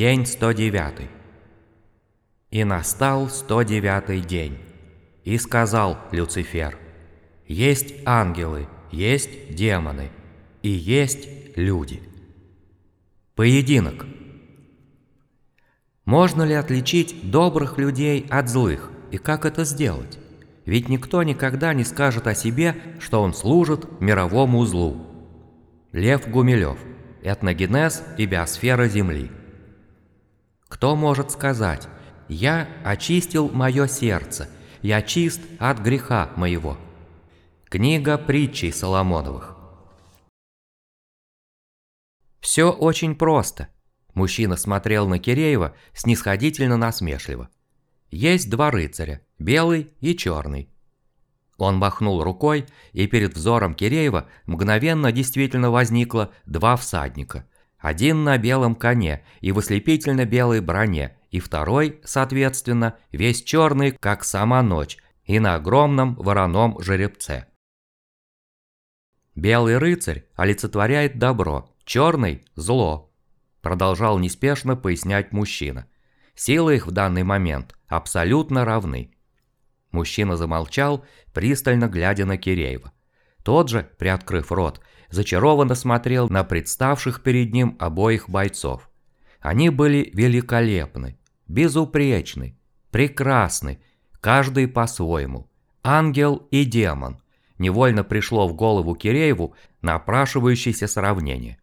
День 109. И настал 109 день. И сказал Люцифер, «Есть ангелы, есть демоны, и есть люди». Поединок. Можно ли отличить добрых людей от злых, и как это сделать? Ведь никто никогда не скажет о себе, что он служит мировому злу. Лев Гумилев. Этногенез и биосфера Земли. Кто может сказать «Я очистил мое сердце, я чист от греха моего»? Книга притчей Соломоновых. Все очень просто. Мужчина смотрел на Киреева снисходительно насмешливо. Есть два рыцаря, белый и черный. Он махнул рукой, и перед взором Киреева мгновенно действительно возникло два всадника. Один на белом коне и в ослепительно белой броне, и второй, соответственно, весь черный, как сама ночь, и на огромном вороном жеребце. Белый рыцарь олицетворяет добро, черный – зло, продолжал неспешно пояснять мужчина. Силы их в данный момент абсолютно равны. Мужчина замолчал, пристально глядя на Киреева. Тот же, приоткрыв рот, зачарованно смотрел на представших перед ним обоих бойцов. Они были великолепны, безупречны, прекрасны, каждый по-своему. Ангел и демон. Невольно пришло в голову Кирееву напрашивающееся сравнение.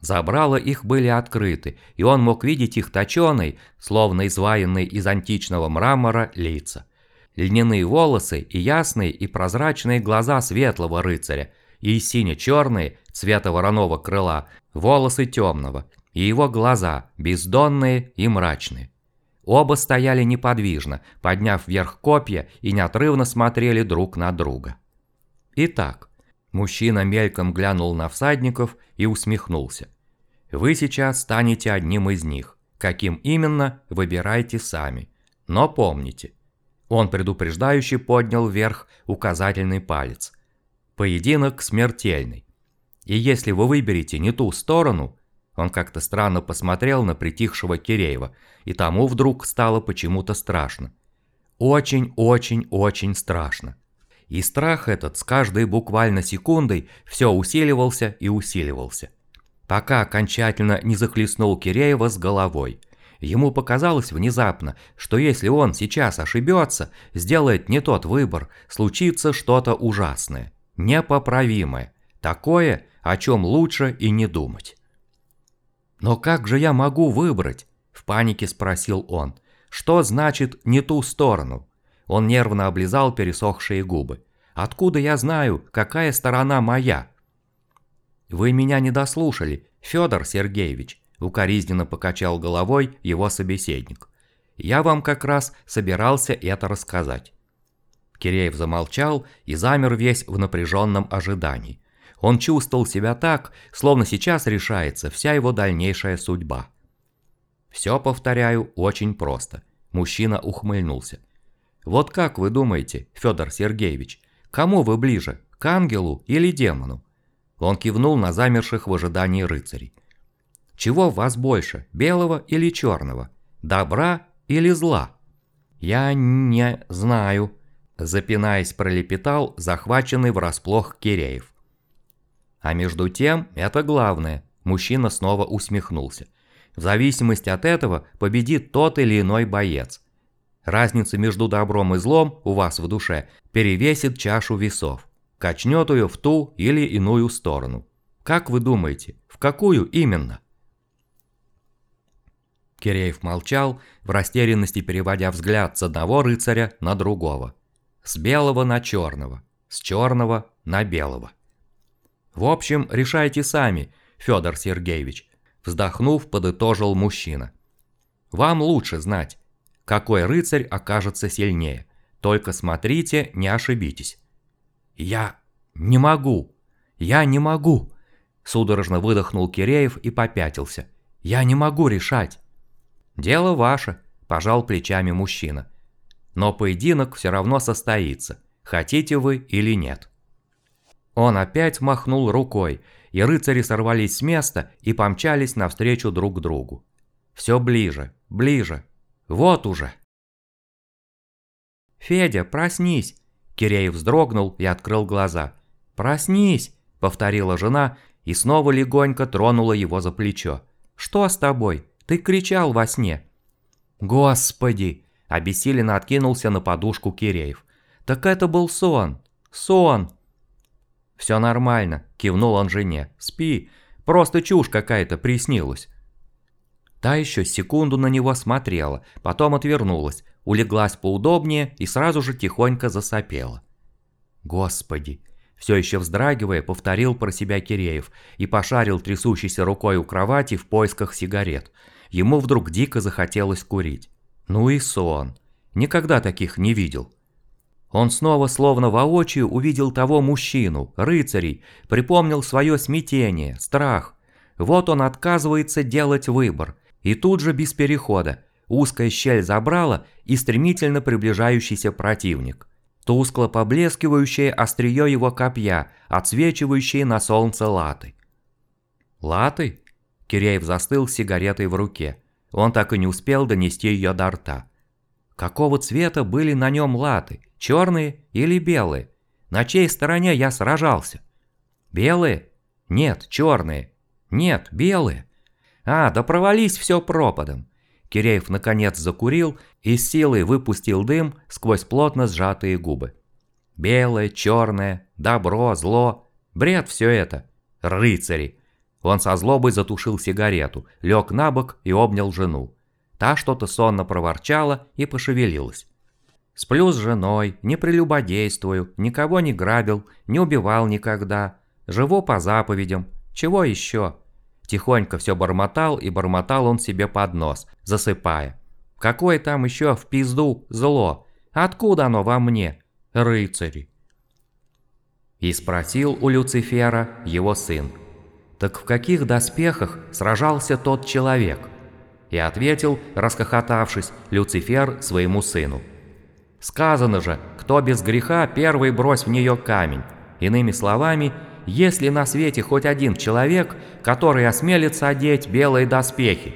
Забрала их были открыты, и он мог видеть их точеные, словно изваянные из античного мрамора, лица льняные волосы и ясные и прозрачные глаза светлого рыцаря, и сине-черные, цвета вороного крыла, волосы темного, и его глаза, бездонные и мрачные. Оба стояли неподвижно, подняв вверх копья и неотрывно смотрели друг на друга. Итак, мужчина мельком глянул на всадников и усмехнулся. Вы сейчас станете одним из них. Каким именно, выбирайте сами. Но помните, он предупреждающе поднял вверх указательный палец. Поединок смертельный. И если вы выберете не ту сторону, он как-то странно посмотрел на притихшего Киреева, и тому вдруг стало почему-то страшно. Очень-очень-очень страшно. И страх этот с каждой буквально секундой все усиливался и усиливался. Пока окончательно не захлестнул Киреева с головой – Ему показалось внезапно, что если он сейчас ошибется, сделает не тот выбор, случится что-то ужасное, непоправимое, такое, о чем лучше и не думать. «Но как же я могу выбрать?» – в панике спросил он. «Что значит «не ту сторону»?» Он нервно облизал пересохшие губы. «Откуда я знаю, какая сторона моя?» «Вы меня не дослушали, Федор Сергеевич. Укоризненно покачал головой его собеседник. «Я вам как раз собирался это рассказать». Киреев замолчал и замер весь в напряженном ожидании. Он чувствовал себя так, словно сейчас решается вся его дальнейшая судьба. «Все, повторяю, очень просто», – мужчина ухмыльнулся. «Вот как вы думаете, Федор Сергеевич, кому вы ближе, к ангелу или демону?» Он кивнул на замерших в ожидании рыцарей. Чего в вас больше, белого или черного? Добра или зла? Я не знаю, запинаясь пролепетал захваченный врасплох Киреев. А между тем, это главное, мужчина снова усмехнулся. В зависимости от этого победит тот или иной боец. Разница между добром и злом у вас в душе перевесит чашу весов, качнет ее в ту или иную сторону. Как вы думаете, в какую именно? Киреев молчал, в растерянности переводя взгляд с одного рыцаря на другого. С белого на черного, с черного на белого. «В общем, решайте сами, Федор Сергеевич», вздохнув, подытожил мужчина. «Вам лучше знать, какой рыцарь окажется сильнее. Только смотрите, не ошибитесь». «Я не могу! Я не могу!» Судорожно выдохнул Киреев и попятился. «Я не могу решать!» «Дело ваше», – пожал плечами мужчина. «Но поединок все равно состоится, хотите вы или нет». Он опять махнул рукой, и рыцари сорвались с места и помчались навстречу друг другу. Все ближе, ближе. Вот уже. «Федя, проснись!» Киреев вздрогнул и открыл глаза. «Проснись!» – повторила жена и снова легонько тронула его за плечо. «Что с тобой? Ты кричал во сне!» «Господи!» – обессиленно откинулся на подушку Киреев. «Так это был сон! Сон!» «Все нормально», – кивнул он жене. «Спи, просто чушь какая-то приснилась». Та еще секунду на него смотрела, потом отвернулась, улеглась поудобнее и сразу же тихонько засопела. «Господи!» Все еще вздрагивая, повторил про себя Киреев и пошарил трясущейся рукой у кровати в поисках сигарет. Ему вдруг дико захотелось курить. Ну и сон. Никогда таких не видел. Он снова словно воочию увидел того мужчину, рыцарей, припомнил свое смятение, страх. Вот он отказывается делать выбор. И тут же без перехода. Узкая щель забрала и стремительно приближающийся противник тускло поблескивающее острие его копья, отсвечивающие на солнце латы. «Латы?» Киреев застыл с сигаретой в руке. Он так и не успел донести ее до рта. Какого цвета были на нем латы? Черные или белые? На чьей стороне я сражался? Белые? Нет, черные. Нет, белые. А, да провались все пропадом. Киреев наконец закурил и с силой выпустил дым сквозь плотно сжатые губы. Белое, черное, добро, зло. Бред все это. Рыцари. Он со злобой затушил сигарету, лег на бок и обнял жену. Та что-то сонно проворчала и пошевелилась. Сплю с женой, не прелюбодействую, никого не грабил, не убивал никогда. Живу по заповедям. Чего еще? Тихонько все бормотал и бормотал он себе под нос, засыпая. Какое там еще в пизду зло? Откуда оно во мне, рыцари? И спросил у Люцифера его сын. Так в каких доспехах сражался тот человек? И ответил, расхохотавшись, Люцифер своему сыну. Сказано же, кто без греха, первый брось в нее камень. Иными словами, есть ли на свете хоть один человек, который осмелится одеть белые доспехи?